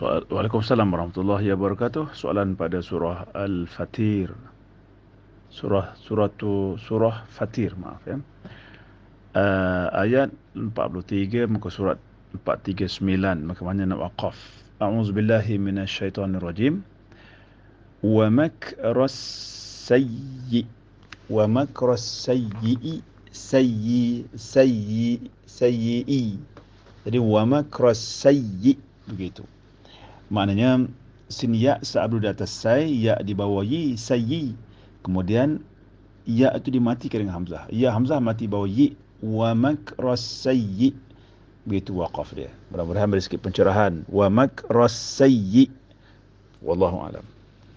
Soal, Waalaikumsalam warahmatullahi wabarakatuh. Soalan pada surah Al-Fatir. Surah surah tu surah Fatir, maaf ya. Uh, ayat 43 muka surat 439 maka mana nak waqaf. A'udzubillahi minasyaitonirrajim. Wa makras sayyi wa makras sayyi sayyi sayyi sayyi. Jadi wa makras sayyi begitu. Maknanya sin ya sa'abdu di atas say, ya di bawah yi, sayyi. Kemudian ya itu dimatikan dengan hamzah. Ya hamzah mati bawah yi wa makras sayyi. Begitu waqaf dia. Mudah-mudahan beri sikit pencerahan. Wa makras sayyi. Wallahu a'lam.